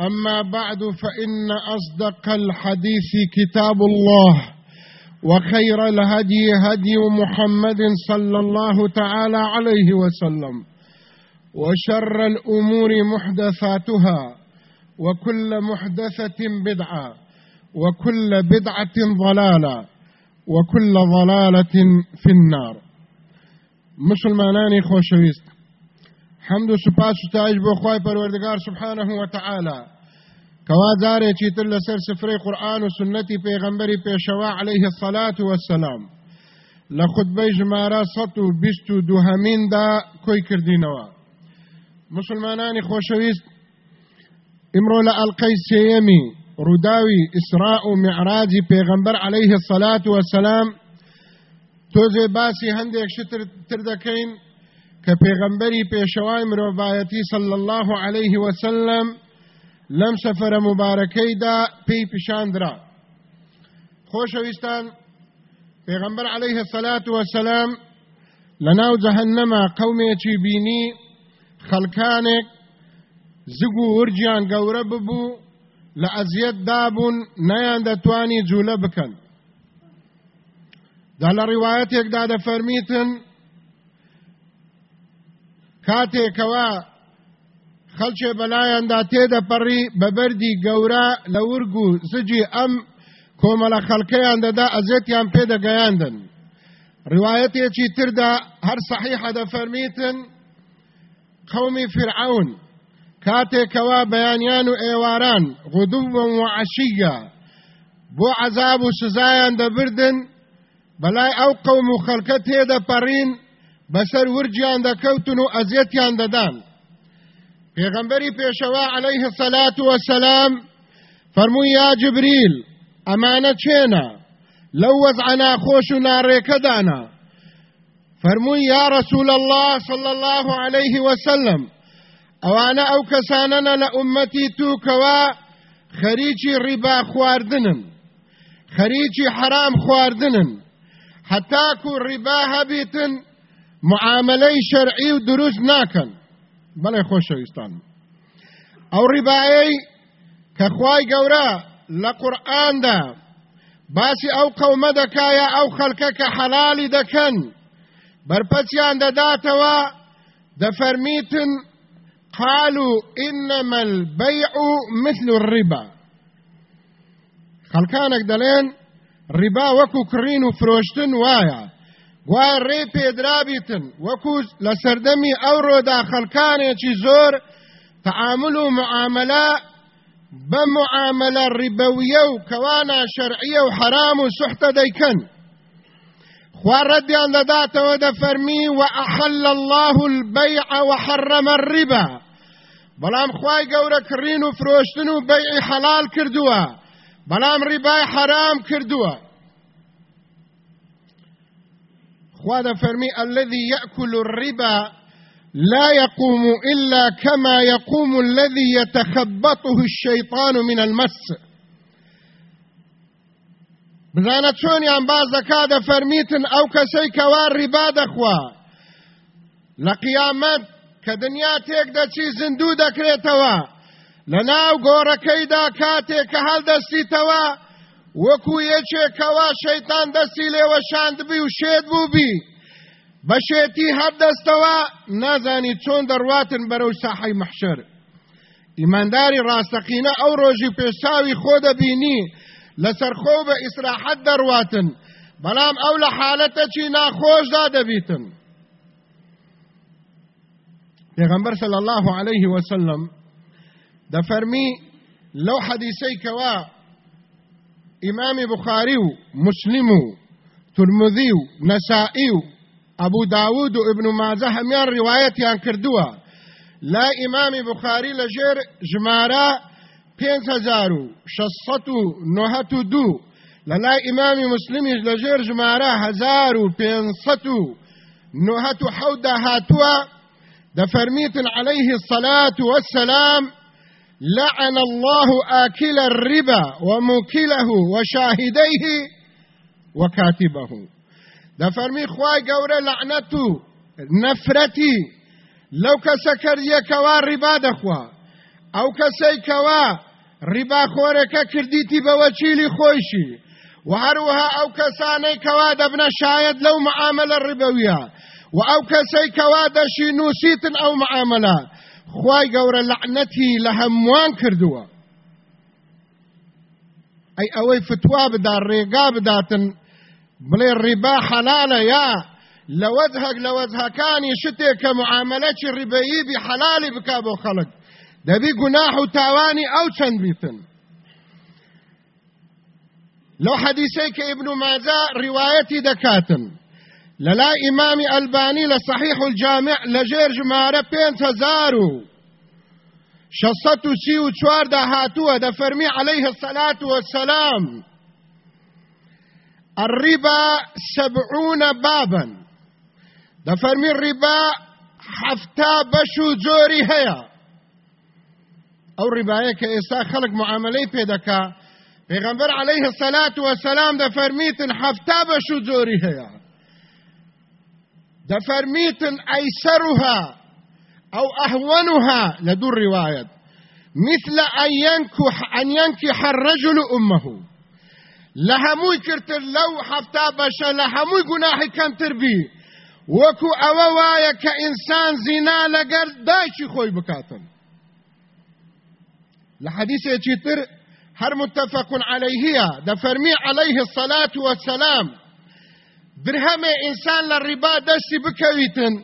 أما بعد فإن أصدق الحديث كتاب الله وخير الهدي هدي محمد صلى الله تعالى عليه وسلم وشر الأمور محدثاتها وكل محدثة بدعة وكل بدعة ضلالة وكل ضلالة في النار. مسلمانانی خۆشەویست حەمد و سوپاس و تاش بۆ خی پەروەردگار سبحانه وتعالى کەوا جارێکی تر لەسەر سفرەی قورآن و سنەتی پێغەمبەری پێشەوا عليه الصلاة والسلام. لە خودبەی ژمارە سەد و بیست و دووهەمیندا کۆی کردینەوە. مسلمانانی خۆشەویست ئمڕۆ لە ئەلقەی سێیەمی ڕووداوی و معراجی پێغەمبەر عليه الصلاة والسلام تۆزێ باسی هەندێک شتر تر دەکەین پێغەمبەری پێشەوای مرۆڤایەتی صلی الله عليه وسلم لەم سەفەرە مبارەکەیدا پێی پیشاندرا خۆشەویستان پێغەمبەر عليه الصلاة والسلام لەناو جەهەنەما قەومێکی بینی خەڵکانێک زگ و ورجیان گەورە ببوو لە ئەزیەت دابوون نەیان دەتوانی جوولە بکەن. دا لە ڕیواەتێکدا دەفەرمیتن کاتێکەوە خەلچێ بەلایەندا تێدەپەڕی بەبەردی گەورە لە ورگ و زجی ئەم کۆمەلە خەڵکەیان دەدا ئەزێتیان پێدەگەیاندن. ڕواەتێکی تردا هەر سەحیحە دەفەرمیتن قومی فرعون. کاتێکەوە بەیانیان و ئێواران غدوبم و عشیە بۆ عذاب و سزایان دەبردن بەلای ئەو قەوم و خەڵکە تێدەپەڕین بەسەر ورجیان دەکەوتن و ئەزیەتیان دەدان. پێغەمبەری پێشەوە عەلەیه السەلات وەسەلام فەرمووی یا جبریل ئەمانە چێنە؟ لەو وەزعە ناخۆش و ناڕێکەدانە فەرمووی یا رسول الله صلى الله عليه وسلم ئەوانە ئەو کەسانەنە لە ئومەتی تووکەوە خەریکی ڕیبا خواردنن خەریکی حرام خواردنن. حتاکو ڕیبا هەبیتن معاملەی شەرعی و دروست ناکەن بەڵێ خۆشەویستان ئەو ڕیبایەی کە خوای گەورە لە قورئاندا باسی ئەو قەومە دەکایە ئەو خەڵکە کە حەلالی دەکەن بەرپەچیان دەداتەوە دەفەرمیتن قالوا إنما البيع مثل الربا. خەڵکانێک دەڵێن ڕیبا وەکو کڕین و فرۆشتن گوایە ڕێ پێدرابیتن وەکو لە سەردەمی ئەوڕۆدا خەڵکانێکی زۆر تعامل و معاملە بە معاملە ڕیبەویە و کەوانە شەرعیە و حرام و سوحتە دەیکەن خوا ردیان دەداتەوە دەفەرمی و ئەحل الله البيع وحرم الربا. بەڵام خی گەورە کڕین و فرۆشتن و بەیعی حەلال کردووە بەڵام ڕیبای حرام کردووە خوا دەفەرمی الذي يأكل الربا لا يقوم إلا كما يقوم الذي يتخبطه الشيطان من المس. بزانە چۆنیان باز دەکا دەفەرمیتن ئەو کەسەی کەوا ڕیبا دەخوا لە قیامەت کە دنیا تێک دەچی زیندوو دەکرێتەوە لە ناو گۆڕەکەیدا کاتێک کە هەڵدەستیتەوە وەکو یەکێکەوە شەیتان دەستی لێوە شاندبی و شێت بووبی بەشێتی هەردەستەوە نازانی چۆن دەڕواتن بەرەو ساحەی محشر. ئیمانداری ڕاستەقینە ئەو ڕۆژی پێشاوی خۆ دەبینی لەسەر خۆ بە ئیسراحەت دەڕواتن بەڵام ئەو لە حالەتەکی ناخۆشدا دەبیتن. صلی الله عليه وسلم دەفەرمی لەو حەدیسەی کەوا ئیمامی بخاری و مسلم و ترمذی و نەسائی و ئەبوو داود ابن ماجە هەمیان ڕیوایەتیان کردووە لا ئیمامی مسلمیش لەژێر ژمارە هزار و پێنسەد و نۆهەت و حەوتدا هاتووە دەفەرمیتن عليه الصلاة والسلام لعن الله آكل الربا وموكله وشاهديه وكاتبه. دەفەرمی خوای گەورە لعنەت و نەفرەتی لەو کەسە کردیەکەوا ڕیبا دەخوا ئەو کەسەی کەوا ڕیباخۆرەکە کردیتی بەوە چیلی خۆشی و هەروەها ئەو کەسانەی کەوا دەبنە شاید لەو و ئەو کەسەی کەوا دەشی نووسیتن ئەو معاملە خی گەورە لەعنەتی لە هەمووان کردووە. ئەی ئەوەی فتوا بدا ڕێگا بداتن بڵێ ڕیبا حەلالە یا لە وەجهەک لە وەجهەکانی شتێک کە معاملەی ڕیبەیی بی حەلالی بک بۆ خەڵک. دەبی گوناح و تاوانی ئەو چەند بیتن. لو حديثي كابن ماجه روايتي دكاتن للا إمام ألباني لصحيح الجامع لجير جمارة بين تزارو. شصتو سيو تشوار دا هاتوه دا فرمي عليه الصلاة والسلام. الربا سبعون بابا. دا فرمي الربا حفتا بشو جوري هيا. أو رباية كإسا خلق معاملي بيدكا پیغمبر عليه الصلاة والسلام دا فرميتن حفتا بشو جوري هيا. دا فرميتن أيسرها أو أهونها لدور رواية مثل أن ينكح, أن ينكح الرجل أمه. لهموي كرتر لو حفتا بشا لهموي قناحي كان تربي. وكو أواوايا كإنسان زنا لقر دايشي خوي بكاتن. لحديث يتر هر متفق عليه ده فرمي عليه الصلاة والسلام. درهم إنسان للربا دستی بکویتن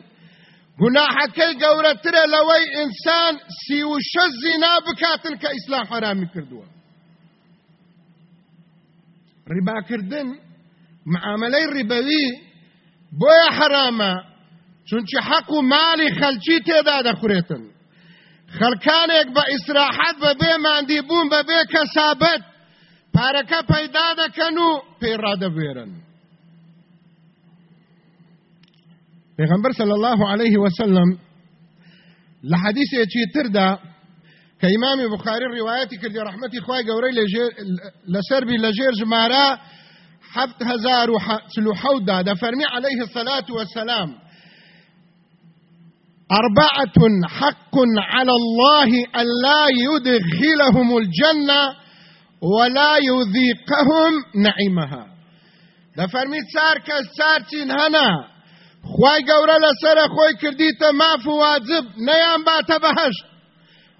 گناحەکەی گەورەترە لەوەی ئینسان سی و شەش زینا بکاتن کە ئیسلام حرامی کردووە ڕیباکردن معاملەی ڕیبەوی بۆیە حرامە چونچە حەق و مالی خەلکی تێدا دەخورێتن خەڵکانێک بە ئیسراحەت بە بێ ماندی بوون بە بێ کەسابەت پارەکە پەیدا دەکەن و پێی پیغمبر صلی الله علیه وسلم لحدیث یچی تردا که امام بخاری روایتی کردی رحمتی خواه گوری لسر بی لجیر جمارا حفت هزار و سلو حود دا فرمی علیه الصلاة والسلام أربعة حق على الله أن لا يدخلهم الجنة ولا يذيقهم نعيمها. ده فرميت سار كسار هنا خی گەورە لەسرە خۆی کردیتە ماف و واجب نەیان باتە بەهشت.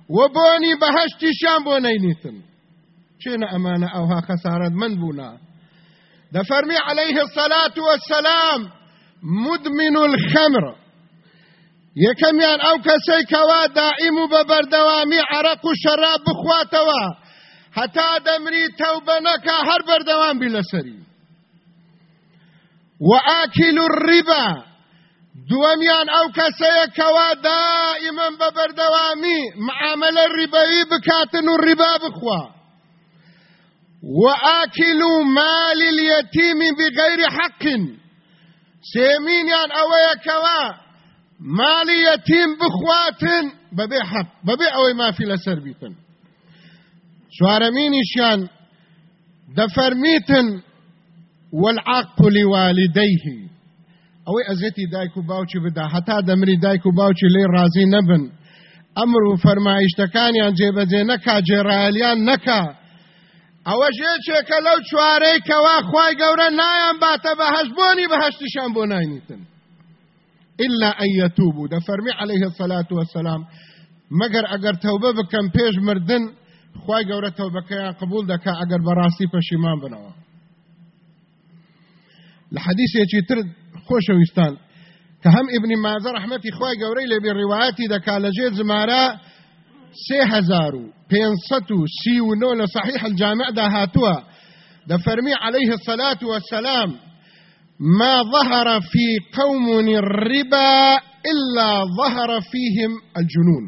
و بۆنی بەهشتیشان بۆ نەینیتن. چێنە ئەمانە ئەوها خەسارت من بوونا. دەفەرمی عليه الصلاة والسلام مدمن الخمر. یەکەمیان ئەو کەسەی کەوا دائیم و بە بەردەوامی عرق و شەراب بخواتەوە. هەتا دەمری تەوبە نەکا هەر بەردەوام بی لەسەری. وآكل الربا دووەمیان ئەو کەسەیە کەوا دائیمەن بە بەردەوامی معاملە ڕیبەوی بکاتن و بخوا. وآكل مال اليتيم بغير حق. سێمینیان ئەوەیە کەوا مالی یەتیم بخواتن. بەبێ حەق بەبێ ئەوەی مافی لەسەر بیتن چوارەمینیشیان دەفەرمیتن والعاق لوالديه. ئەوەی ئەزێتی دایک و باوکی بدا. هەتا دەمری دایک و باوکی لێ ڕازی نەبن. ئەمر و فەرمایشتەکانیان جێبەجێ نەکا جێڕایلیان نەکا. ئەوە ژێچێکە لەو چوارەی کەوا خی گەورە نایان باتە بە هەشببوونی بە هەشتیشان بۆ ناینیتن. إلا أن يتوبوا. ده فرمي عليه الصلاة والسلام مگر اگر توبه بکەم پێش مردن خی گەورە تەوبەکەیان قبول دەکا ئەگەر بەڕاستی پەشیمان بنەوە. لە حەدیثێکی تر خۆشەویستان کە هەم ئبنی مازە ڕحمەتی خی گەورەی لێبێ ڕیواەتی دەکا لەژێر زمارە سێ هزار و پێنسەد و سی و نۆ لە صحیح الجامعدا دەفەرمی عليه الصلاة والسلام ما ظهر في قوم الربا إلا ظهر فيهم الجنون.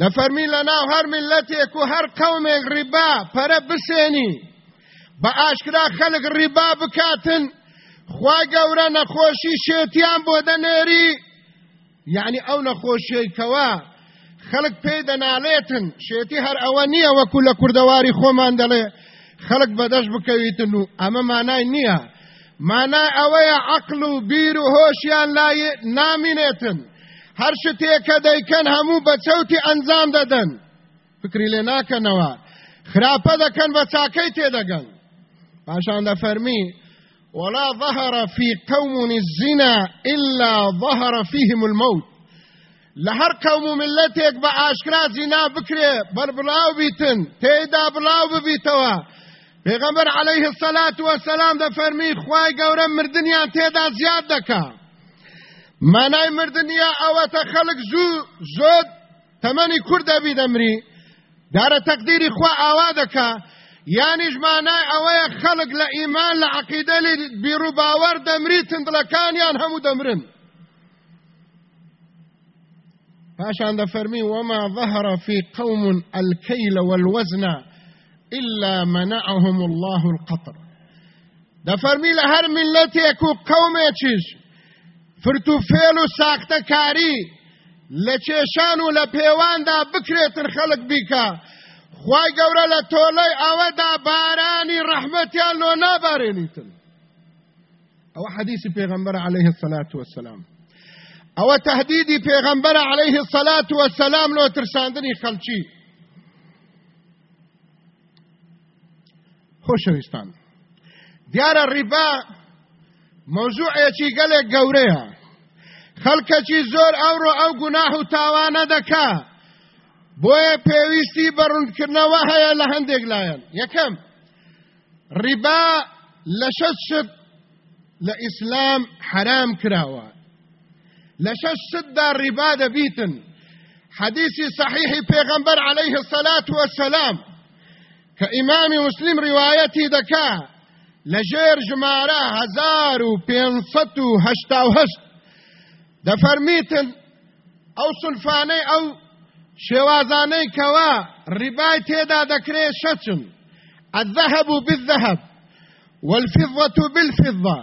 دەفەرمی ناو هەر ملەتێک و هەر قومێک ڕیبا پەرە بسێنی بە ئاشکرا خەلک ڕیبا بکاتن خوا گەورە نەخۆشی شێتیان بۆ دەنێری. یعنی ئەو نەخۆشیەکەوە خەڵک پێی دەناڵێتن. شێتی هەر ئەوە نییە وەکو لە کوردەواری خۆمان دەڵێ. خەڵک بەدەست بکەویتن و ئەمە مانای نییە. مانای ئەوەیە عقل و بیر و هۆشیان لای نامینێتن. هەر شتێکە دەیکەن هەموو بە چەوتی ئەنجام دەدەن. فکری لێ ناکەنەوە. خراپە دەکەن بە چاکەی تێدەگەن. پاشان دەفەرمی ولا ظهر في قوم الزنا إلا ظهر فيهم الموت. لهر قوم ملتك بأشكرا زنا بكري بربلاو بيتن تيدا بلاو ببيتوا پیغمبر عليه الصلاة والسلام ده فرمي خواهي قورم مردنيان تيدا زياد دكا مانای مردنیا ئەوەتە خەڵک زوو زۆر تەمەنی کوور دەبی دەمری دارە تەقدیری خوا ئاوا دەکا یانیش مانای ئەوەیە خەڵک لە ئیمان لە عقیدە بیرو باوەڕ دەمری تندڵەکانیان هەموو دەمرن. پاشان دەفەرمی وما ظهر في قوم الكيل والوزن إلا منعهم الله القطر. دەفەرمی لە هەر ملەتێک و قومێکیش فرتوفێل و ساختەکاری لە کێشان و لە پێواندا بکرێتن خەڵک خی گەورە لە تۆلەی ئەوەدا بارانی ڕەحمەتیان لۆ نابارێنیتن. ئەوە حەدیسی پێغەمبەر عليه الصلاة والسلام ئەوە تهدیدی پێغەمبەر عليه الصلاة والسلام لۆ ترساندنی خەڵکی. خۆشەویستان دیارە ڕیبا مۆزوعێکی گەلێک گەورەیە. خەڵکەکی زۆر ئەوڕۆ ئەو گوناح و تاوانە دەکا. بۆیە پێویستی بەڕوندکردنەوە هەیە لە هەندێک لایەن. یەکەم ڕیبا لە شەش شت حرام کراوە. لە شەش شتدا ڕیبا دەبیتن. حديثي صحيح پیغمبر عليه الصلاة والسلام كإمام مسلم روايتي دكا لجير جمارة هزار و پینصد و هشتا و هشت دەفەرمیتن ئەو سولفانەی ئەو شێوازانەی کەوا ڕیبای تێدا دەکرێت شەچن. الذهب بالذهب والفضة بالفضة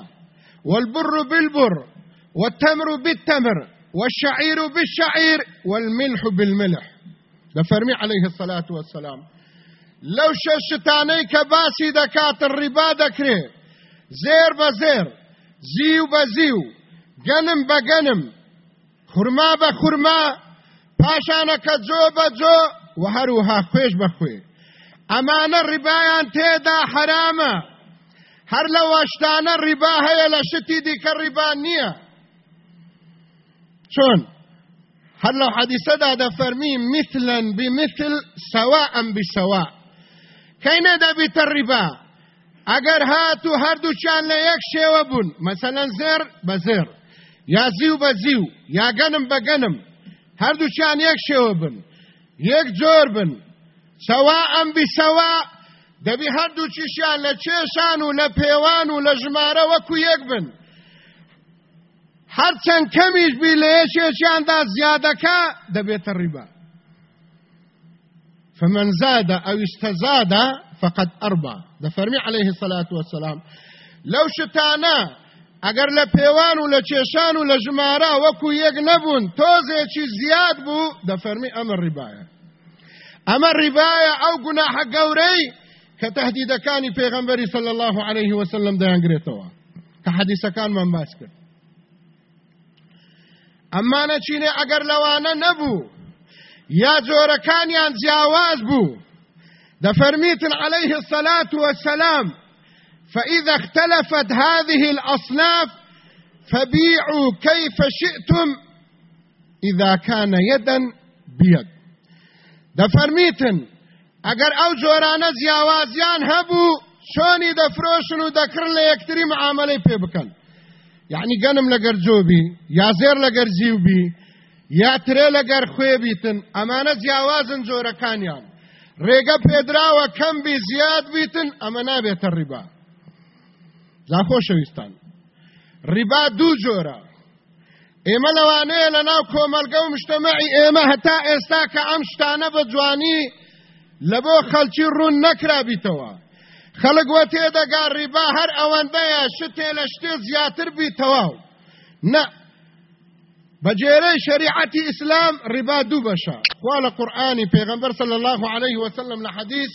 والبر بالبر والتمر بالتمر والشعير بالشعير والملح بالملح. دفرمي عليه الصلاة والسلام. لو ششتاني كباسي دكات الربا دكري زير بزير زيو بزيو گەنم خورما بە خورما پاشانەکە جۆ بە جۆ و هەروها خوێش بەخوێ ئەمانە ڕیبایان تێدا حرامە. هەر لە وەشتانە ڕیبا هەیە لە شتی دیکە ڕیبا نییە. چۆن؟ هەر لەو حەدیسەدا دەفەرمی مثلا بمثل سواء بسواء کەینە دەبیتە ڕیبا؟ ئەگەر هات و هەردووچیان لە یەک شێوە بوون مەسەلەن زێر بە زێر. یا زیو بە زیو یا گەنم بە گەنم. هەردووچیان یەک شێوە بن یەک جۆر بن سەوا ئەم بیسەوا دەبی هەردوو چیشیان لە چێشان و لە پێوان و لە ژمارە وەکو یەک بن. هەرچەند کەمیش بی لە یەکێکیاندا زیادەکە دەبێتە ڕیبا فمن زاد أو استزاد فقد أربى دفرمي عليه الصلاة والسلام. لو شتانا ئەگەر لە پێوان و لە کێشان و لە ژمارە وەکو یەک نەبوون تۆزێکی زیاد بوو دەفەرمی ئەمە ڕیبایە ئەمە ڕیبایە ئەو گوناحە گەورەی کە تهدیدەکانی پێغەمبەری صلی الله عليه وسلم دەیانگرێتەوە کە حەدیسەکانمان باس کرد. ئەمانە چینێ ئەگەر لەوانە نەبوو یا جۆرەکانیان جیاواز بوو دەفەرمیتن عليه الصلاة والسلام فإذا اختلفت هذه الأصناف فبيعوا كيف شئتم إذا كان يدا بيد. دفرميتن اگر أو جۆرانە جیاوازیان هەبوو چۆنی دەفرۆشن و دەکردن لە یەکتری معاملەی پێ بکەن یعنی گەنم لەگەر جۆبی یا زێر لەگەر زیوبی یا ترێ لەگەر خوێبیتن ئەمانە جیاوازن جۆرەکانیان ڕێگە پێدراوە کەم بی زیاد بیتن ئەمە نابێتە ڕیبا جا خۆشەویستان ڕیبا دوو جۆرە. ئێمە لەوانەیە لە ناو کۆمەلگە و مشتەمەعی ئێمە هەتا ئێستا کە ئەم شتانە بە جوانی لە بۆ خەلکی ڕوون نەکرابیتەوە. خەڵک وە تێدەگا ڕیبا هەر ئەوەندەیە شتێ لە شتێ زیاتر بیتەوە نە بجيري شريعة إسلام ربا دوبشا قال قرآني پیغمبر صلى الله عليه وسلم لحديث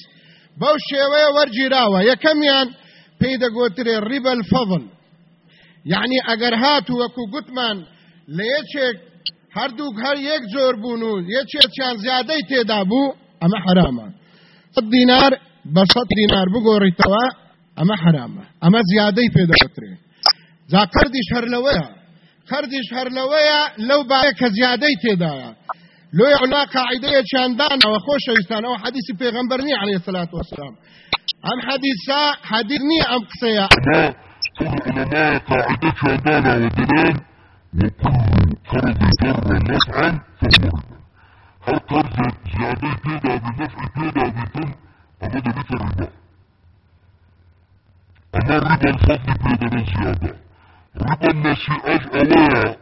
بوشي ورجي راوة يكميان پیدا گوتره ربا الفضل یعنی اگر هاتو وکو گوتمان لیچه هر دوک هر یک زور بونو یچه چان زیاده تیدا بو اما حرامه صد دینار بصد دینار بگوری توا اما حرامه اما زیاده پیدا گوتره زا قردش هر لویا قردش هر لویا لو بایا که زیاده تیدایا لو يعلا قاعده چاندان وخوش ويستان او حديث پیغمبرني عليه الصلاه والسلام حديث ني أم قصيا ما كل علماء قاعدة شهدانا ودلال وكل قرض جر نفعا فهو هل قرض زيادة كده بنفع كده بتم أبدا بيت الربا أما الربا الفضل كده زيادة. ربا النسيئة أولا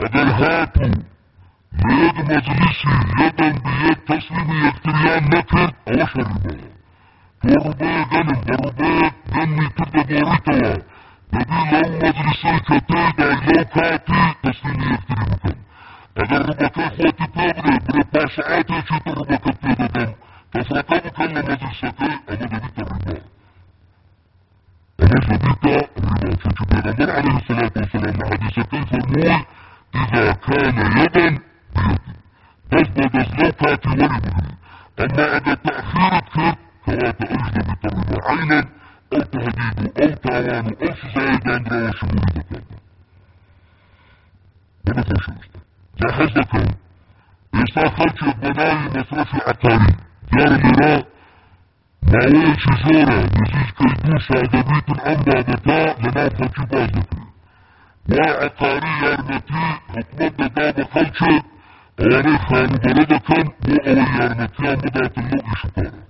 أدل هاتوا ليد مجلسي يدا بيد تسليمي يكتريان نكر أوش الربا Torbe ganin barbe ganni turda boritawa. Nabi lau majlisai ka teda yau kati taslimi yaktiri bukan. Agar rubakai khwati pebre bre pasa'ati cita rubakai peda dam. Tafraka bukan la majlisakai ama dabita riba. Ama dabita riba. Çünkü Peygamber aleyhissalatu vesselam hadisakai فرموي إذا كان يدا بيد. بس بدز لو كاتي ولي بغري. أما أجا تأخيرت كيف فلا تأجد بطرد عينا أو تهديد أو تاوان أو سزايد وشمول ذكاك بنا خوشوشتا جاهز ذكا إيسا خلق البناي مصرف عقاري دار مرا ماوية شزورة نزيز كيدوشا دبيت الأنبا دتا لنا خلق باز ذكري وعقاري يارنتي حكمت دابا خلق أواني خانو بلدكا وأوي يارنتي أمدات اللغي شكارا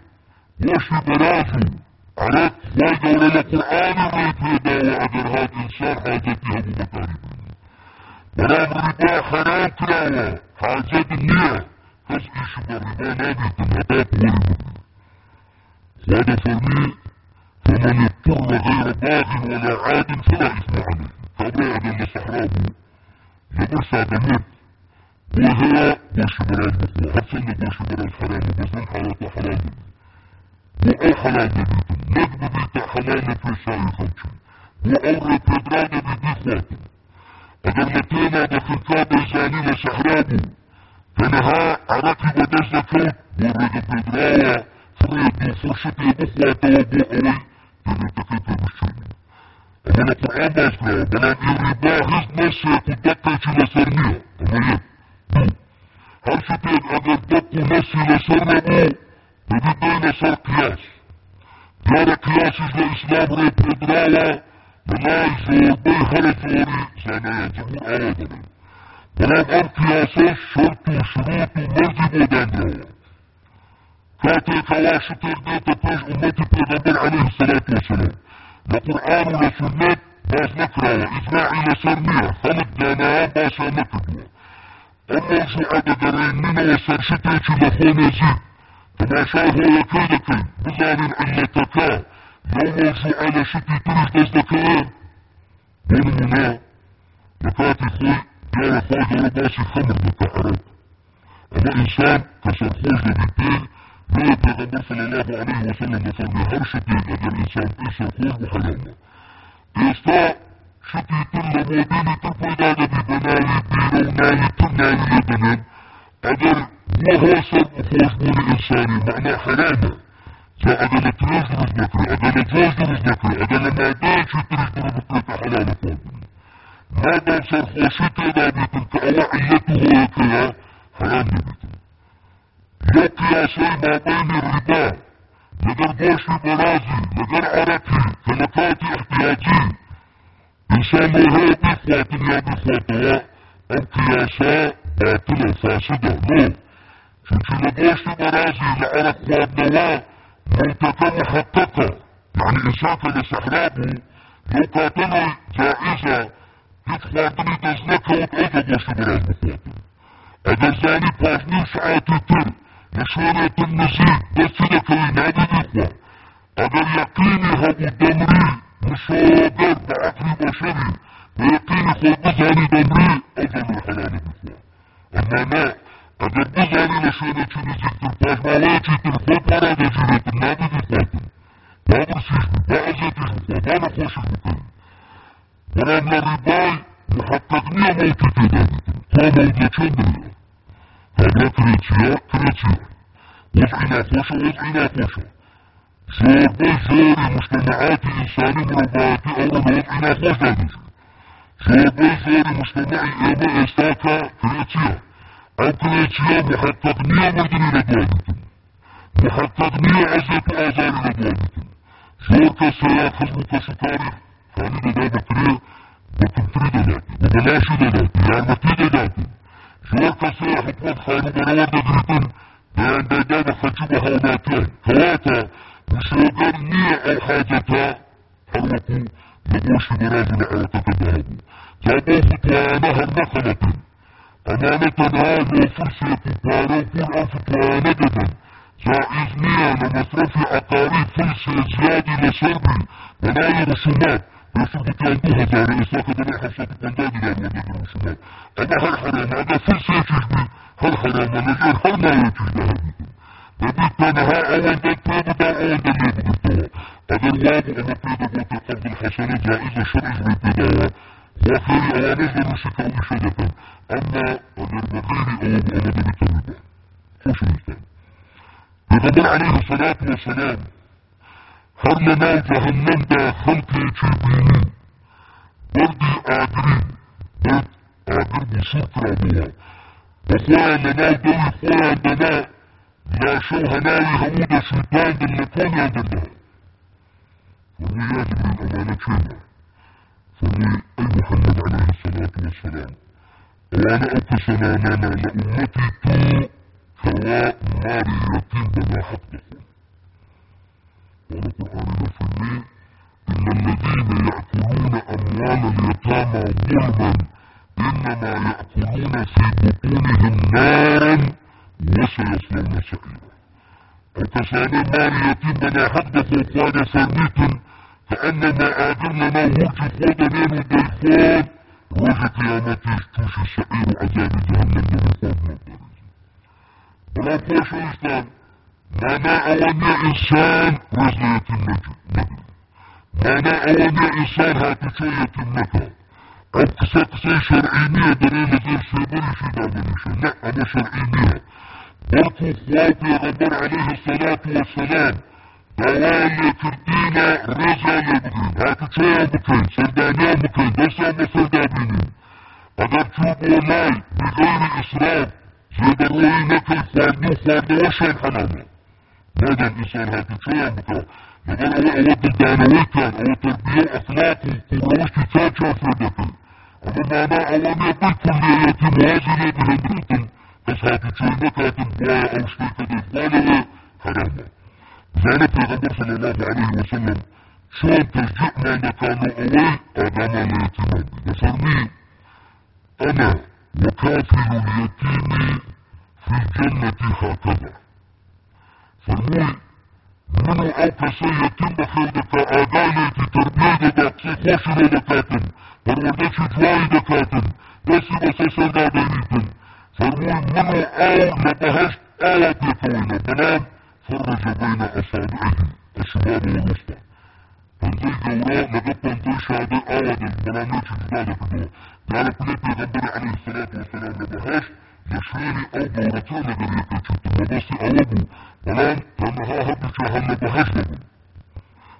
وشي براسو عرفت وايد ولا القرآن هدا وعدرهات إنسان حاجتها أبو بكاري برام ربا حرام كلاوة حاجات النية كس إيش بالربا نادي تنهدات ورمي وهذا فرمي فمن اضطر غير باغ ولا عاد فلا إثم عليه. كابراعد اللي صحرابه يبرسى دمت وهي بوشي برام مخوة هرسل بوشي برام حرام بزن حالات حرام وأحلى نبيتم نجم بيتا حلال في ساي خلشي وأوري بيدران بيدي خواتم أجر لتينا بخلكا بيزاني لسحرابو تنها عركي بدز كوت ورد بيدراوة فريد فرشتي بخواتا وبو أوي تنتكيت بالشيء أما القرآن باسكرا بلان الربا هز نسي كدكي لسرنية أما يد هل شتين أجر دكو نسي لسرنبو بدي لسر قياس دار قياس الإسلام ريب إدراوة بلاي زور بي هل زوري سانا يجمهور آوة بلان أر قياسة شرط وشروط مرجب ودان كاتي كواشتين ديتا بيش أمتي بيغمبر عليه الصلاة والسلام لقرآن لسنة باس نكرا وإجماعي لسرمية خلق جاناها باسا نكدوا أما شو عدد درينين وسرشتيك لخونا زيد كما شاهو يكيدك بزارين علتك يوم على شتي تريش دزدك ونمنا لكاتي خوي جارة خوي جارة باسي خمر بتحرك أما إنسان كسر خوش لبيتين هو پیغمبر صلی الله علیه وسلم فرمی هر شتی اگر انسان ایسا خور محرمه ایستا شتی تر لمودینی تر پیدا گبی بنالی بیرو نالی تر اگر وهو سر خوش بول انسانی معنى حرامه جا اگر لتريش درز نكري اگر لجوز درز نكري اگر لمادان شي تريش درز نكري كحلال فاضل مادام سر خوشي تيدا بيتن كأوا علته يكيا حرام بيتن يا قياسي ما بين الربا لقر بوشي برازي لقر عرقي فلكاتي احتياجي. إنسان وهي بإخوات يا بإخواتها أو قياسا باطلة فاسدة نو شوشي لبوشي برازي لعرق وادنوا منتكة محققة يعني إنسان كان سحرابه لو كاتنا جائزة يتخواتني تزنكة وتأجى بوشي براز بخواتن أجل زاني باشني ساعاتي تر مشورة النسيب بس كان نادي الإخوة أجل يقيني هبو دمري مشاغر بعقل بشري ويقيني خود بزاني دمري أجل الحلال الإخوة ما أجل بزاني لشورة نسيب ترفاش مواجي ترخوت ورا دجيرة النادي الإخوة بابر سيجبي بأزيتي الإخوة بانا خوش المكان ورام لرباي محققني موتي تدابي تا موجة چندريا هذا كريتيا كريتيا وضعنا خوشة وضعنا خوشة زور بزور مجتمعات إنساني مربعاتي أولا وضعنا خوشة هذا زور بزور مجتمعي إيما إستاكا كريتيا أو كريتيا محققنية مردني لدوانيتم محققنية عزيت آزاري لدوانيتم زور كسيا خزمك سكاري فاني دادا بكري بكمتري داداتي وبلاشي داداتي يارمتي داداتي شوار كسي حكمت خانو برور دقريتن بيان دادا بخجب هولاتين كواتا مشوغر نية أو حاجتا حروكو لبوشي برازو لعوتك دهبو جابو فتوانا هرنخلتين أمانة ناجو فرسية بارو كون أو فتوانا جدا جائز نية لمصرف عقاري فلسي زيادي لسربي ولاي رسومات يصرف تلاقوها زاري إساك دنا حفصة قندادي دار ودد الرسومات أما هر حرام هذا فلسي يتجبي هر حرام ونجير هر ما يتجبي هديكم ببيت نها أول بيض دا أول ليبو بيضا أدر وابو أما بيضا قوتي قبض الحسنة جائزة شرعي بيضا وخيري أوانز لرشكاوي شدة أما أدر بغيري أوابو أما بيت الربا خوش الإسلام پیغمبر علیه الصلاة والسلام هر لنا جهنم دا خلقی چی بینی بردی آگرین برد آگر بشور کرا بوا وخواه لنا دوی خواه دنا لاشو هناوي همود شيطان دل لكون يا دنا فرمي يا جبريل أمانة شينا فرمي أي محمد عليه الصلاة والسلام. وأنا أقسم أمانا لأمتي تو سواء ماري يتيم بنا حقكم قال القرآن فرمي إن الذين يأكلون أموال اليتامى ظلما إنما يأكلون في بطونهم نارا وسيصلون سعيرا وكسان مال يتيم بنا حقكم قال فرميتم كأنما لنا وجه خودنين وديخوان وجه قيامتي توشي سعير عذاب جهنم من فضل ولا فوش إنسان معنى أولي إنسان رزية النجم معنى أولي إنسان هاتشو يتمك أو كسا كسا شرعينية درين غير سيبري شدا بريشا لا أنا شرعينية بركو خواتي غبر عليه الصلاة والسلام. داوال كرتينا رزا لبكين هاتو چايا بكين سردانيا بكين دسا بسردابينين اگر چوب ولاي بغير اسراف زيد الروي نكل خواردو خواردو وشان حلاما ماذا الإنسان هاتو چايا بكا لغن أو أود الدانوي كان أو تربية أخلاق وقروشتي تاچا فردكين أما مانا اواني بالكلية موازنة بهندرتن بس هاتو چايا مكاتن بوايا أو شتيكا دي فالوه حراما زال پیغمبر صلی الله علیه وسلم شلون تشجيع ما كانوا أوي آدم اليتيم بفرمي أنا وكافل اليتيم في الجنة هكذا. فرموي منو أو كسي يتيم بخير دكا آداليتي تربية دكا خوش دكاتن پروردش جواي دكاتن بسي بسسر دادينيتن فرموي منو أو لبهشت آوات يكوينه بلان فرج بين أصابعه الشمال والوسطى فانزي جوراء لقد شهادة آودا بلا نيتش جدادة كدوا قال كل پیغمبر عليه الصلاة والسلام لبهاش يشيري أو دورتين لغر يكيشت مباسي أوابو بلان تنها هبي شهال لبهاش لبو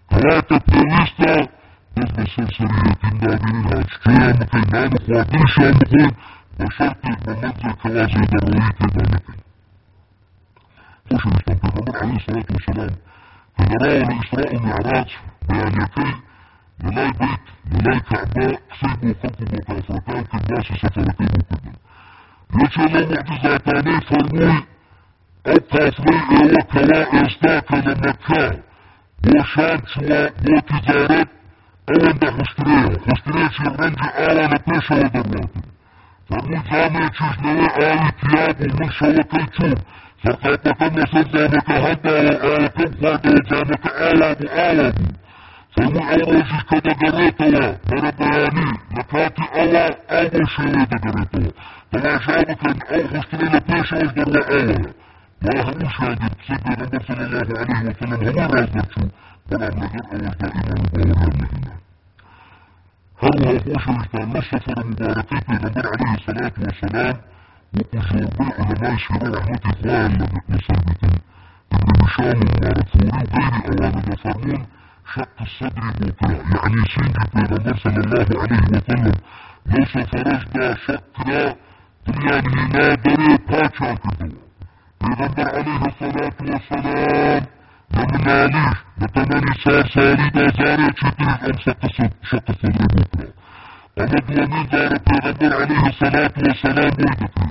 كواتا بيويستا بس بسلسلية دابين هاج كيرا مكي نانو بشرط ممنزل كوازي كدا مكي خوش الإسلام پیغمبر عليه الصلاة والسلام فنراه الإسراء والمعراج بيانيتي للاي بيت للاي كعبة سيبو خلقه وكافرتان كالناس سفرتين وكذا يجي له معجزاتاني فرموي أو كافري إيوة كوا إصداك لمكة وشان شوا وتجارت أو عند خشتريه خشتريه شرنجي آوى لبيشة ودرواتي فرموي جامع تشنوي آوي تياب ومن شوكيتون فقاطة صدامك هدا وآتم فادا جامك آلاب آلاب فمو أوروشي كدا قريتوا مرا بياني لكاتي أوا أول شيء دقريتوا طبعا شابك أن أو خشتري لبيش أصدر وآولا ما هم شاهد سيد النبي صلى الله عليه وسلم هم راز نفسه بلا نجر أول دائما مباورا لهنا هل هو السفر المباركين في النبي عليه الصلاة والسلام وأجوباء علماء شراء رحمة إخوان مثبتين ابن هشام المعرفوري وغير أوان فرمون شق الصدر بكرة يعني سيدي پیغمبر صلى الله عليه وسلم لو سفرش دا شكرا دنيانه لا دري پاچا كدوا پیغمبر عليه الصلاة والسلام لمناليش لتمني سار سالي دا زاري چتريش أم شق الصدر بكرة أما دوامين دار پیغمبر عليه الصلاة والسلام ويدكي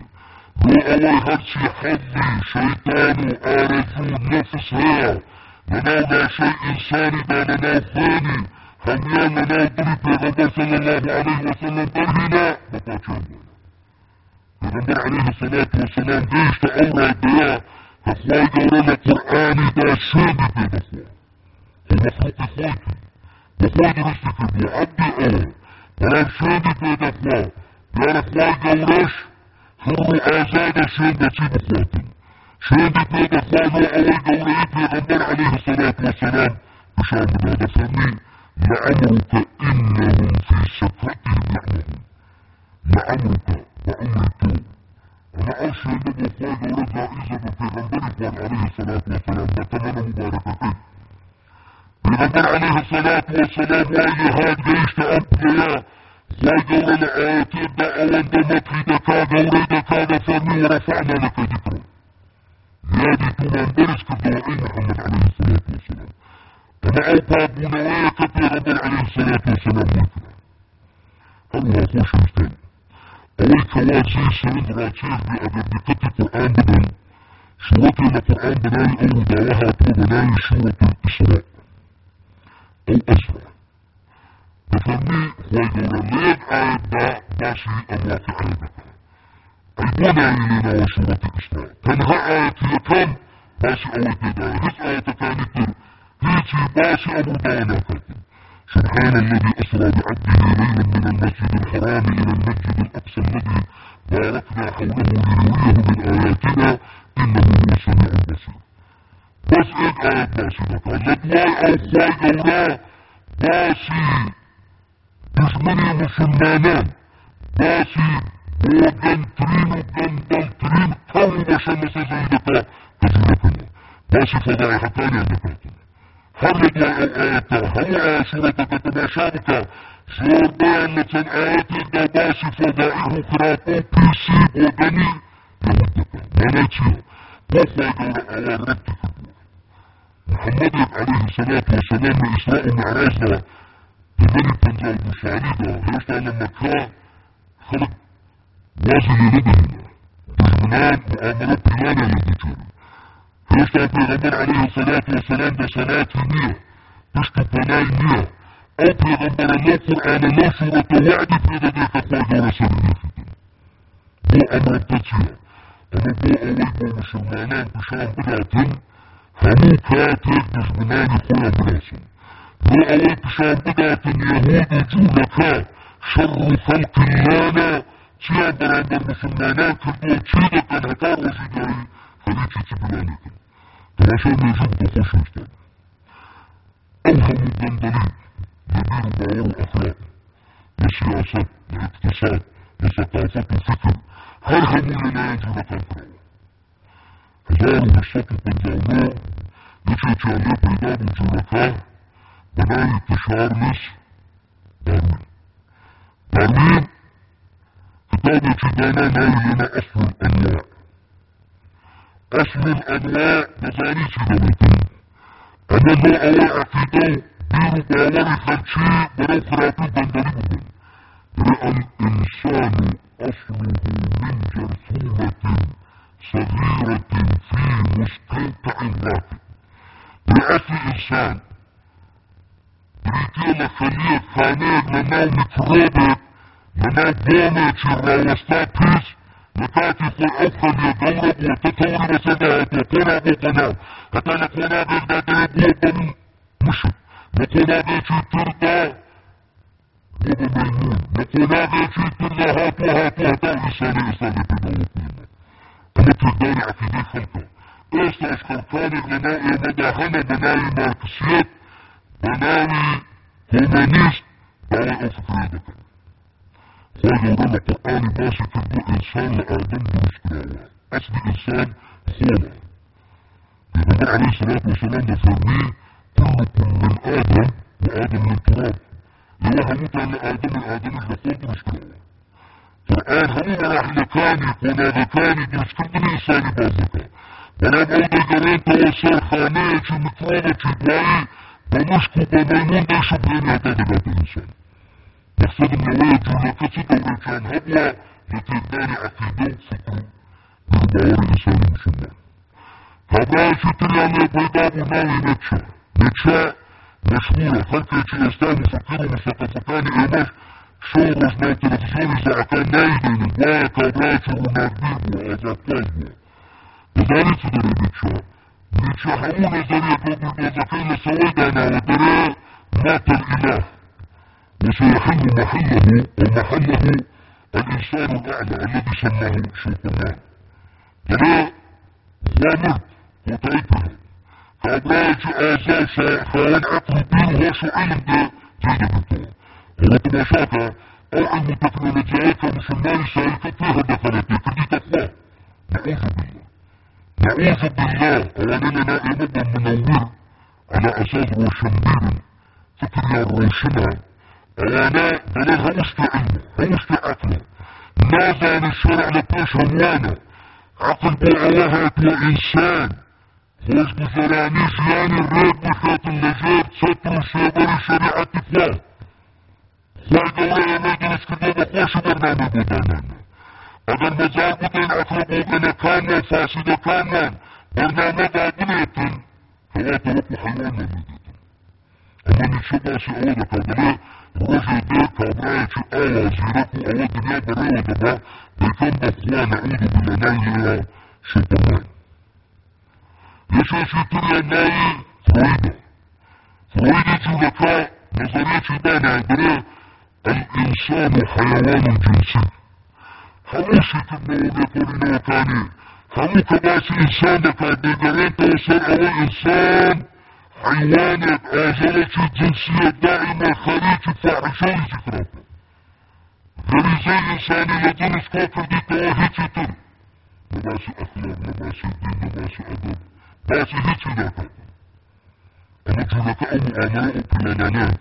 هو أول هرسي حظي شيطان آرزو نفس هيا لنولا شيء إنساني دا لنو خيني هميان لنو دري پیغمبر صلى الله عليه وسلم درهنا بطاچان پیغمبر عليه الصلاة والسلام ديش تأورا ديا كخواي جورا لقرآني دا شيدي بيدخوا هو مخلوق خوايتي وخواي درستك بوعبي أول ولو شيدي بيدخوا يا رخواي جوراش حر آزاد شيدة سيب خواتن شيدة بيد خوانو أول جوري پیغمبر عليه الصلاة والسلام بشام هذا فرمي لعمرك إنهم في سكرتهم يعمهون لعمرك وعمرك أنا أرشي النبي خواه جوري جائزة بپیغمبر خوان عليه الصلاة والسلام نتمنى مباركتين پیغمبر عليه الصلاة والسلام واجه هاد جيش تأمبليا وجور الآيات دعوة دمكي دكا دوري دكا دفرمي ورفعنا لك ذكرا يادي تمان برس كدوائي محمد عليه الصلاة والسلام أوقع بنوايا كثير رب عليه الصلاة والسلام ويكرا هل هو خوش أول كوازي سرد راتير بأجر بكتي قرآن بناي سورة القرآن بناي أو دعوها بناي سورة الإسراء. أو أسرع. تفهمي ويقول لين آية با باسي أمواك عيبك أيضونا إلينا وسورة الإسراء. تنهى آية يكام باسي أويت دا. هس آية تاني تر هيتي باسي أمر دانا كاتم سبحان الذي أسرى بعبده ليلا من المسجد الحرام إلى المسجد الأقصى الذي باركنا حوله لنريه من آياتنا إنه هو السميع البصير. بس إن آية باسي بكا لدواي أو خواي جونا باسي دشمني مسلمانان باسي وقن ترين وقن دل ترين كون بشمس زيدك كثيرتنا باسي فضائحتان يا دكاتنا حرد وآياتا هو سورة تتماشابك سور بيانة آيات الدباس فضائه خرافو بيسيب ودني مناتيا وفا دور على ربك. محمد عليه الصلاة والسلام إسراء معراجنا بمن تنزل مساعدة هيشتا لما كان خلق. واصل لبننا بجمنان مؤامرات بلانا للدجال هيشتا پیغمبر عليه الصلاة والسلام بصلاة مية بشت بناي مية أو پیغمبر الله قرآن الله سورة وعد في ذلك خواجة رسالة بو أمر تتيا أما بو اويب ومسلمانان بشان بدعتن همو كاتب بجمنان خويا براسل بو اويب بشان بدعتن يهود جولكا شر خلق الله. تيا برامبر مسلمانان كردو تشيدة كان هتار وزيداري خليتي تبلانكم تراشا نجم بخوش وشتان أوهم الدندلين يدير باور الأخلاق للسياسة للاقتصاد لثقافة الفكر هر همو لنا يجي لكافر هزارو هشتاكي بنجاونو يجي تشالي بيدا بجولكا بناي تشارلس داروين داروين كتاب يجدانا ناوي لنا أصل الأنواع أصل نظري سيدانتي أنا ذو أول عقيدة دير باوري خلشي برو خرافي بندري بمن الإنسان أصله من جرثومة صغيرة في مستنقع واحد بأصل الإنسان بريتيا لخلية خانير لناو ميكروبات لناو بومة شراوستا بيس لتأتي في الأخرى ليدورب وتتوري مسدات وقنا بقنا حتى نقونا بالبادرب وبن مشت نقونا بيشي تردا وبميمون نقونا بيشي تردا هات وهات وهات. لساني إساني بنا وقنا أما ترداني عقيدة خلقا إيسا أشكركاني غنائي مداهنة بناوي ماركسيات بناوي كومونيست. دعوة أو فكرية بكنا خواجه ورنا قرآن ماشي كردو إنسان لآدم برسكراوة أصل إنسان خولة النبي عليه الصلاة والسلام بفرميه كلكم من آدم وآدم من تراب. لو هموت أن آدم الآدم لخول برسكراوة قرآن همو مراحل كاني قناغ كاني برسكردني إنساني بازكا ولا بودا خانيه چي مكروبة چي دواي بمشكو بميمون دي شبهين يعتقدات الإنسان. مقصد النوايا جولكتي دوريتان هبوة لتداني عقيدة وفكر بالباور الإنسان المسلمان هبرا شتري على بيضاء ناوي نتشا نتشا مشهورة. خلقي إسلام مفكر ومثقفتان إيماش شورش ناو تلفزيون زعكان نايدين بايا كابراتي وناديبو أزاكايبو لذلك تدري نتشا نتشا همو نظرية. كوبي بازكين لسويدانا ودري مات الإله. وسيحل محله ومحله الإنسان الأعلى الذي سماه سلطان ترى وامر وتأيتها كابراج آساسا خوان عقل دين هو علم ده جيدة بالطوع هو تماشاك أو علم تكنولوجيات مسلمان سالكة فيها دخلتي كدي تقوى. نعوذ بالله. نعوذ بالله. أولنا نائمة منور على أساس روشنبير فكر يا روشنا أنا هوست علمه هوست عقله ماذا للشرع لباش هوانا عقل بالعواهات وإنسان خوش بفرانيش يعني الريب بشات اللجات ستر شابر شريعة فوق خوش دولة مجلس كده بخوش برنامج بدانانا اگر مزار بدين عقل بوغنا كامل فاسدة كامل برنامج عدلية فلا تركوا حيوانا مديتا أما نشبه سيئونا كابليه روجي دي كابرايتي اوا زيركو اوا دنيا بريو دبا بيكون بخوا نعوذ بالله نايا سوبرمان يشاشي تريا ناي فرويدا فرويدا جولكا نظرية بانا بري الإنسان حيوان جنسي هموشي تبنو بيقولنا وكاني همو كباسي إنسانك بيقرين توصل أول إنسان حيوانات آزلة الجنسية دائما خليج فاحشة ذكرها غريزة إنساني لدرس كوكر دي تواهي تتر نباسي أخلاق نباسي دين نباسي أدب باسي هيتي ذاك أما جونك أو مؤامرة أو بلادانيان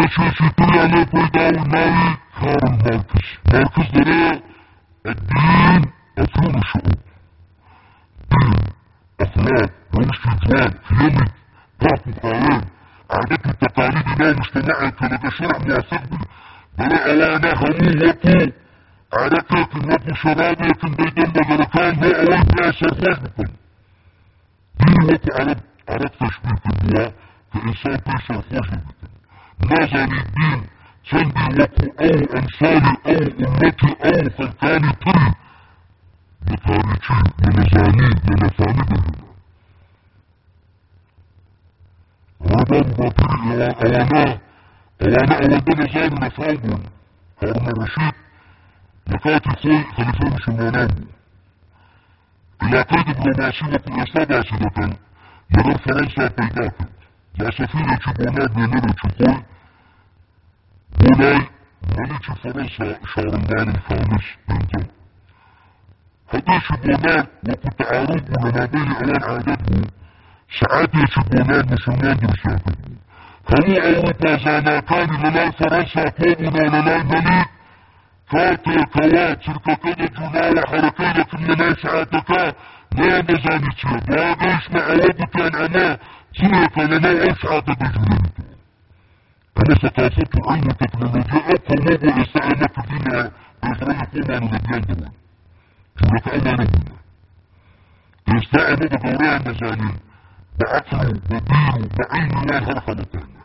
يشي شتري عليه بيداو المالي كارل ماركس. ماركس دليل الدين أثير الشعوب. دين أخلاق رمش جوان قيمة طاق مقاوم عادات التقاليد لا مجتمعي كذا شرع موافق به دليل أوانا همو وطو عادتك وطو شرابيك بيدن بجركان هو أول بلا سرخوش بكم دين وطو عرب عرب تشبيه في الدواء كإنسان بيسر خوش بكم ماذا للدين سندي وكو أو أنصاري أو أمتي أو خلقاني تري بتاريخي لنزاني لنفاني بهنا ربان باطري أوانا أوانا أوانا نزاني نفاوبون هارون الرشيد لكاتي خوي خليفة مسلمانان إلى قيد دبلوماسي وكو إصابة سيدة لغير فرنسا بيداكت لا سفينة بوناد بيننا خوي مولاي ملك فرنسا شارلمان الخامس بنته. هذا شبونان وكنت عارف لما به أوان عادته ساعات يشبونان مسلمان درساته هو أوروبا زانا كان للاي فرنسا كوبنا للاي ملك كاتي كوات سركا كده جنا وحركينا كل للاي ساعتك لا مزاني تشير لا جيش مع وقت العماء سركا للاي ساعتك جنانته أنا ثقافة علم وتكنولوجيا أقوى موضوع يستعمل في الدنيا بإفراج قوما من البلاد شركة أمانة يستعمل دورية المزانين بعقله بدينه بعلمه والحركة الثانية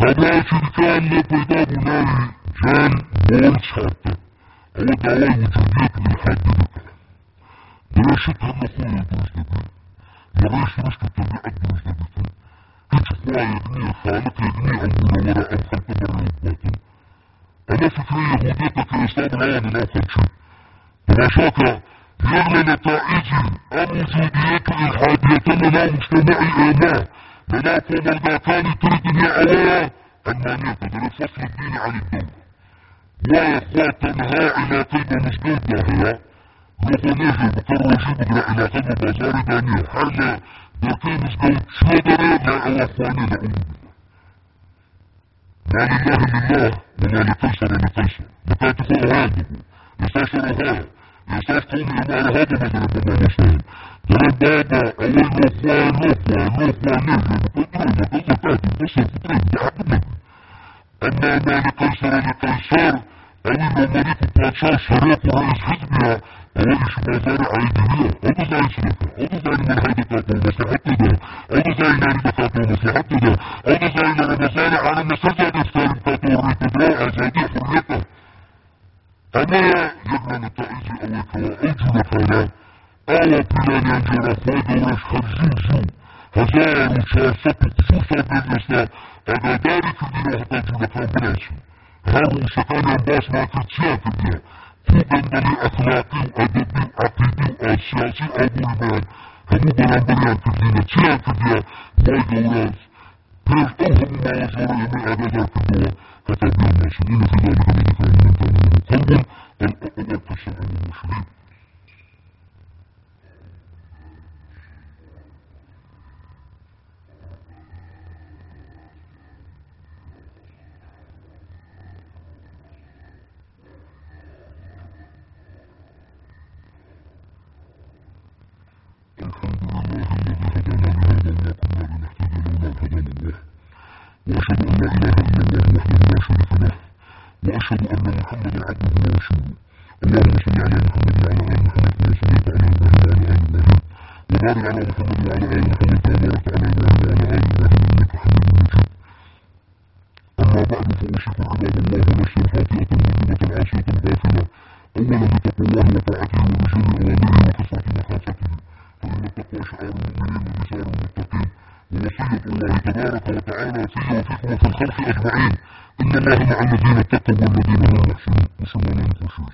هذا شركان لبيضاء ناري جان بولس حتى أو دعوة وجودية للحد ذكر بلا شك هم أخوة الدرس نبي لغيش رشد التنبيع الدرس نبي تجفوا يدني خالق يدني أول وراء الخلق بر الباطن أنا فكري يهودية كإسلام العالم لا خلشي بمشاكة يغلى نتائج الوجودية الحادية لنا مجتمعي إيمان لنا فمرداتان تردني أولا ألمانية تدري فصل الدين عن الدولة ويا تنهى قيد مسجد ظاهرة لغنيه بكر وجيب إلى قيد بازار دانية حرنا لكن مسجد شادرة لا أوفاني لأمي ما لله لله وما لقيصر لقيصر لكاتف أهاده يستشعر أهاده يستشعر إما أهاده مثلا بما مسلم ترى بابا أول نخوة نخوة نخوة بقدر بقدر كاتب بس الفطرة بتعبد أما ما لقيصر لقيصر أو المماليك باتشا شريك ورئيس حزبها أول شمازار عيدية هذا زي سلفة هذا زي من هيدكات ومصلحة ده هذا زي ناردكات ومصلحة ده هذا زي رمضان على مسجد الثالثة وريت دراء أزادي حريته أما يجمع نتائج أويك وأجل خيرا أو بلاد ينجر فايد ورش خرجوجو هزار وشاسة خصوصا بالنسبة أنا دارك اللي حتى جولك بلاسي هارو سكان ينباس ما كرتيا كبيا فوقن بني أخلاقي وأدبي عقيدي وسياسي أبو المان همو بلان بلان كبينا تيا كبيا واي دوراز ما وزور يمي أدازا كبيا كتاب الناس إن في ذلك من كان من كان قلب الأقوى تسمع المشرين وأشهد أن لا إله إلا الله وحده لا شريك له وأشهد أن محمدا عبده ورسوله. اللهم صل على محمد وعلى آل محمد كما صليت على إبراهيم وعلى آل إبراهيم وبارك على محمد وعلى آل محمد كما باركت على إبراهيم وعلى آل إبراهيم إنك حميد مجيد. أما بعد فأوصيكم عباد الله نفسا خاطئة مذنبة عاصية غافلة أولا بتقوى الله وطاعته ولزوم أوامره وكثرة مخافته فإن التقوى شعار المؤمنين ونزار المتقين ووصية الله تبارك وتعالى في وفيكم وفي الخلق أجمعين. إن الله مع الذين اتقوا والذين هم محسنون. مسلمون خشوع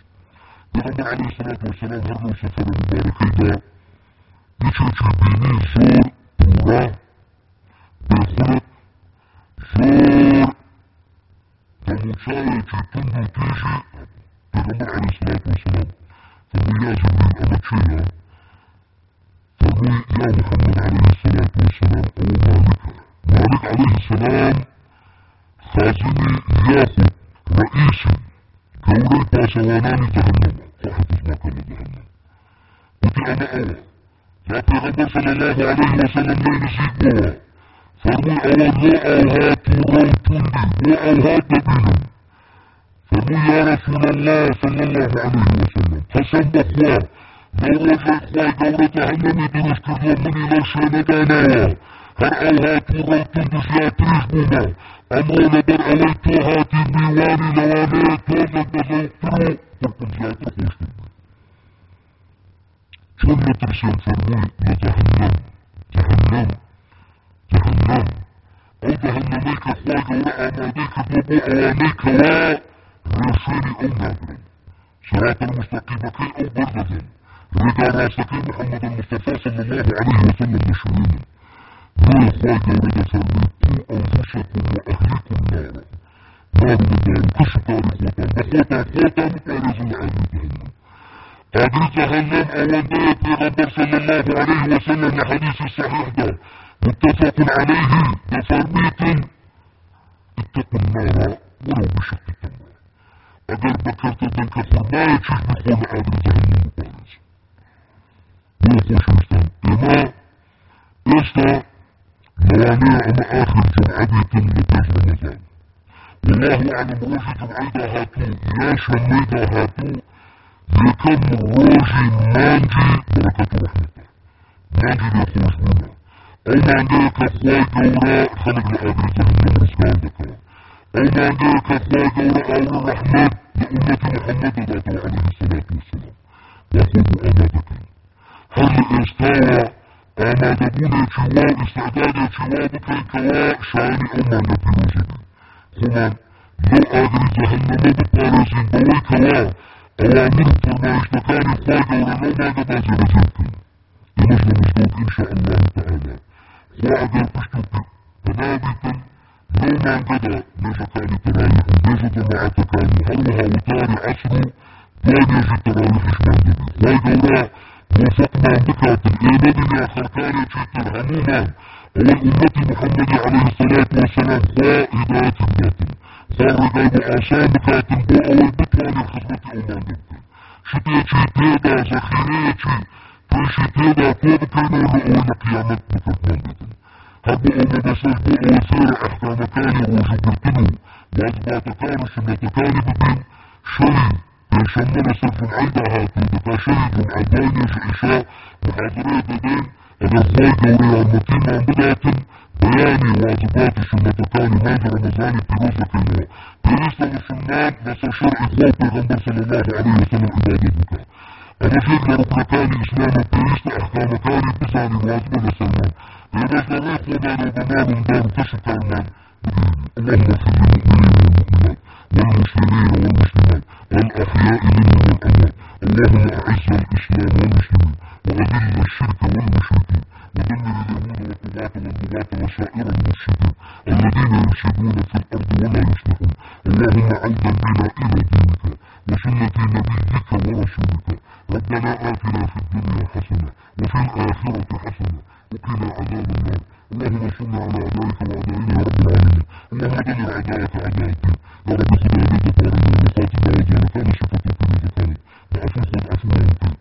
پیغمبر علیه الصلاة والسلام هر نوع سفر دا یکی که بینی زور پورا بخورد زور. دموچای که تند و تیجی پیغمبر علیه الصلاة والسلام. فمی یا جبریل فرمي يا محمد عليه الصلاة والسلام أو مالك مالك عليه السلام خازني ياخذ رئيسي كوري باسواناني جهنم صاحب ما كان جهنم قلت أنا أوى غمبر صلى الله عليه وسلم لين سيد فرمي أوى لا أوهات روتوني وأوهات نبينا فرمي يا رسول الله صلى الله عليه وسلم قسم بخواه دولة دولة جهنم. درست اليمن إلى شهداناوا هر أوهات روتون بسياتريش بوما أمون بر أويتو هاتي ديواني لواني توزن بزوكرو بركم زيادة خوشتن چون نترسل فرموي لجهنم جهنم جهنم أو جهنميك اخوة جورا آماديك دوبو اوانيك وا رسيني أو نادرا صراط المستقيم كي أو برددا رضا راسكي محمد المصطفى صلى الله عليه وسلم مشهورين. يا اخوة جورا فرميكو أنفسكم وأهلكم نارا. نار النار كشتار اخوة بخوة اخوة مقارز العالم جهنم قادر جهنم أولا پیغمبر صلى الله عليه وسلم الحديث الصحيح ده. متفق عليه. بفرميت اتقوا النار ولو بشق التمر اگر بكرت ذلك چشم بخون قادر جهنم مستان اما استا موانع اخر جمعة بيتم لبيت رمضان والله اعلم روشي جمعة هاتو يا شميدا هاتو يكم روحي مانجي بركة رحمته مانجي ليخوش منا أو مانجيك اخوة جورا خلق لآدر جهنم رسكان دكا أو مانجيك اخوة جورا اور الرحمة لأمة محمد ذاته عليه الصلاة والسلام وخذوا آمادك هل استوى. آمادبون يتشوا استعداد يتشوا بكي كوا شاني أو مانجا بيروزك خمان لو آدر جهنم بقارزين بوي كوا أوامر فرمائش مكان خواجة ولو ما قبازي رجلك ينجم مصدوق إن شاء الله تعالى. خواجة بشتوك بنابتا لو ما قدا نجا كان ترايح نجا جماعة كان هلوها وتاري عصر وان يجي ترايح شمان دبي خواجة ورا وفقنا بكات الإيمان يا خركان يتشتر هموما أول أمة محمد عليه الصلاة والسلام خوا هداية الباطل خارج بعصام كاتب أول بطوان الخدمة أمان شتيتي تيدا زخيريتي تيدا كوب كانوا لأول قيامت مكتمان هبو أما بسج بو أوثير أحكام كاني وجبرتنو وأثبات كاني سنة كاني بدين شري يشمل صرف عندها إشاء محاضرات بدين أنا خواي دوري عمتين عن بداية بياني واجبات سنتكان ماذا رمضان بروزة كينوا بريسة مسلمان نسى شرع خوف پیغمبر صلى الله عليه وسلم عبادتك شيخ لركنتان إسلام بريسة أحكام كان بزاني واجبة لسلمان إذا شريك ودان وبمان دار تشك اللهم اغفر للمؤمنين والمؤمنات والمسلمين والأحياء منهم والأموات اللهم أعز الإسلام والمسلمين وأذل الشرك والمشركين ودمر اليهود والطغاة والبغاة وسائر المفسدين الذين يفسدون في الأرض ولا يصلحون اللهم عودا بنا إلى دينك وسنة نبيك ورسولك ربنا آتنا في الدنيا حسنة وفي الآخرة حسنة وقنا عذاب النار. اللهم صل على أعدائك وأعدائنا يا رب العالمين. اللهم دمر أعدائك أعداء الدين يا رب خذ يدك فارنا ونفاتنا وزارتنا صفتك لذكرك وعفو خذ عفوك ورحمة